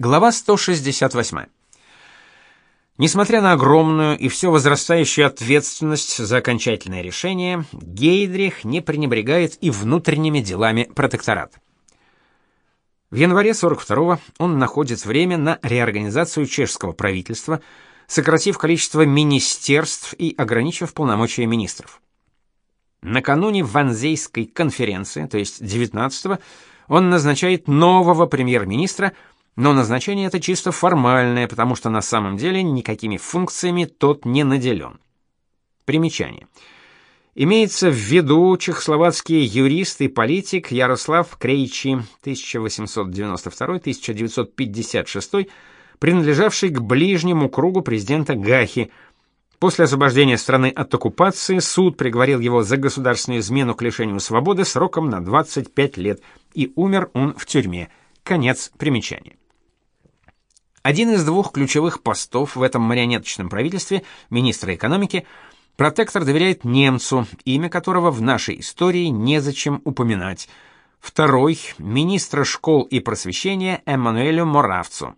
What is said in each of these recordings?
Глава 168. Несмотря на огромную и все возрастающую ответственность за окончательное решение, Гейдрих не пренебрегает и внутренними делами протектората. В январе 42-го он находит время на реорганизацию чешского правительства, сократив количество министерств и ограничив полномочия министров. Накануне Ванзейской конференции, то есть 19-го, он назначает нового премьер-министра – но назначение это чисто формальное, потому что на самом деле никакими функциями тот не наделен. Примечание. Имеется в виду чехословацкий юрист и политик Ярослав Крейчи 1892-1956, принадлежавший к ближнему кругу президента Гахи. После освобождения страны от оккупации суд приговорил его за государственную измену к лишению свободы сроком на 25 лет, и умер он в тюрьме. Конец примечания. Один из двух ключевых постов в этом марионеточном правительстве, министра экономики, протектор доверяет немцу, имя которого в нашей истории незачем упоминать. Второй министра школ и просвещения Эммануэлю Моравцу.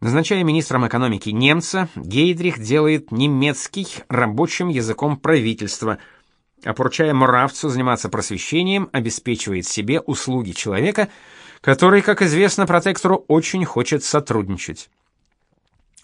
Назначая министром экономики немца, Гейдрих делает немецкий рабочим языком правительства, а поручая Моравцу заниматься просвещением, обеспечивает себе услуги человека, который, как известно, протектору очень хочет сотрудничать.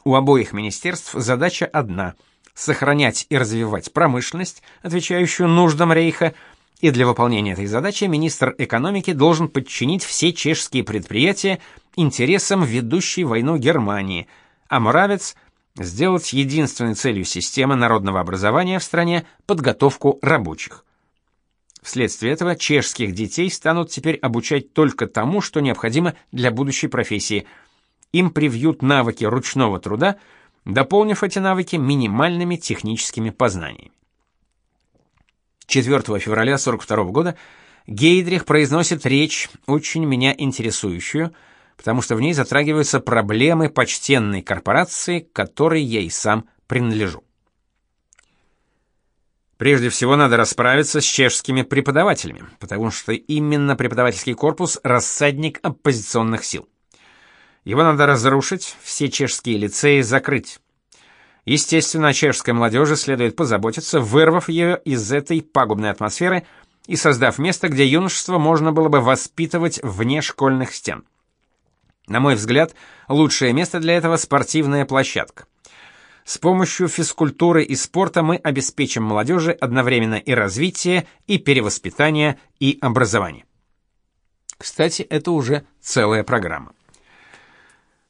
У обоих министерств задача одна сохранять и развивать промышленность, отвечающую нуждам рейха, и для выполнения этой задачи министр экономики должен подчинить все чешские предприятия интересам ведущей войну Германии, а Моравец сделать единственной целью системы народного образования в стране подготовку рабочих. Вследствие этого чешских детей станут теперь обучать только тому, что необходимо для будущей профессии. Им привьют навыки ручного труда, дополнив эти навыки минимальными техническими познаниями. 4 февраля 42 года Гейдрих произносит речь, очень меня интересующую, потому что в ней затрагиваются проблемы почтенной корпорации, которой я и сам принадлежу. Прежде всего надо расправиться с чешскими преподавателями, потому что именно преподавательский корпус рассадник оппозиционных сил. Его надо разрушить, все чешские лицеи закрыть. Естественно, чешской молодежи следует позаботиться, вырвав ее из этой пагубной атмосферы и создав место, где юношество можно было бы воспитывать вне школьных стен. На мой взгляд, лучшее место для этого спортивная площадка. С помощью физкультуры и спорта мы обеспечим молодежи одновременно и развитие, и перевоспитание, и образование. Кстати, это уже целая программа.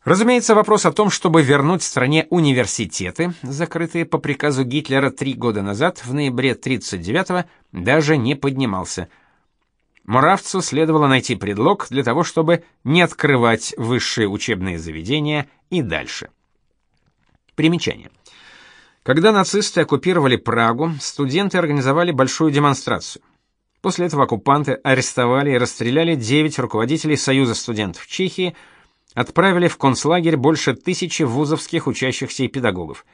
Разумеется, вопрос о том, чтобы вернуть стране университеты, закрытые по приказу Гитлера три года назад, в ноябре 1939-го, даже не поднимался. Муравцу следовало найти предлог для того, чтобы не открывать высшие учебные заведения и дальше. Примечание. Когда нацисты оккупировали Прагу, студенты организовали большую демонстрацию. После этого оккупанты арестовали и расстреляли 9 руководителей Союза студентов Чехии, отправили в концлагерь больше тысячи вузовских учащихся и педагогов.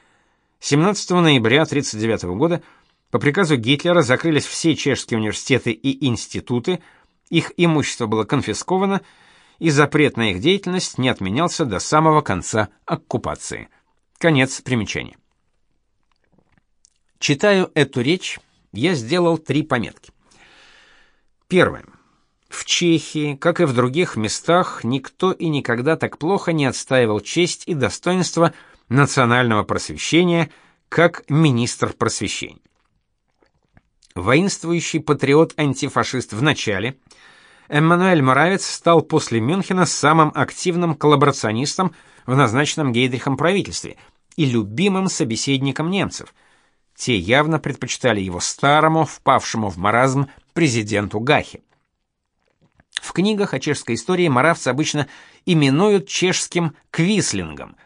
17 ноября 1939 года по приказу Гитлера закрылись все чешские университеты и институты, их имущество было конфисковано, и запрет на их деятельность не отменялся до самого конца оккупации. Конец примечания. Читаю эту речь, я сделал три пометки. Первое. В Чехии, как и в других местах, никто и никогда так плохо не отстаивал честь и достоинство национального просвещения, как министр просвещения. Воинствующий патриот-антифашист в начале, Эммануэль Моравец стал после Мюнхена самым активным коллаборационистом в назначенном Гейдрихом правительстве – и любимым собеседником немцев. Те явно предпочитали его старому, впавшему в маразм президенту Гахе. В книгах о чешской истории маравцы обычно именуют чешским квислингом.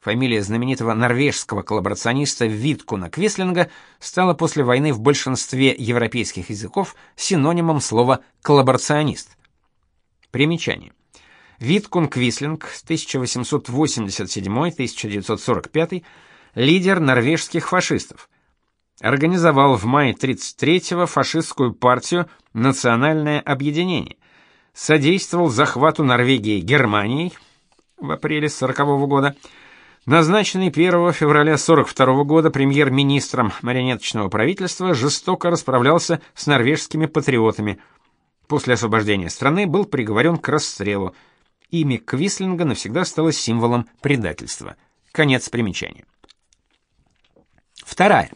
Фамилия знаменитого норвежского коллаборациониста Виткуна Квислинга стала после войны в большинстве европейских языков синонимом слова коллаборационист. Примечание. Виткун Квислинг 1887-1945, лидер норвежских фашистов. Организовал в мае 33-го фашистскую партию Национальное объединение. Содействовал захвату Норвегии Германией. в апреле 40 -го года, назначенный 1 февраля 42 -го года премьер-министром марионеточного правительства, жестоко расправлялся с норвежскими патриотами. После освобождения страны был приговорен к расстрелу. Имя Квислинга навсегда стало символом предательства. Конец примечания. Вторая.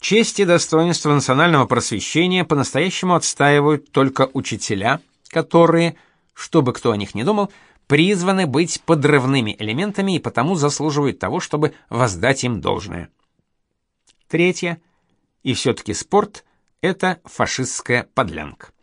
Честь и достоинство национального просвещения по-настоящему отстаивают только учителя, которые, что бы кто о них не думал, призваны быть подрывными элементами и потому заслуживают того, чтобы воздать им должное. Третье. И все-таки спорт — это фашистская подлянка.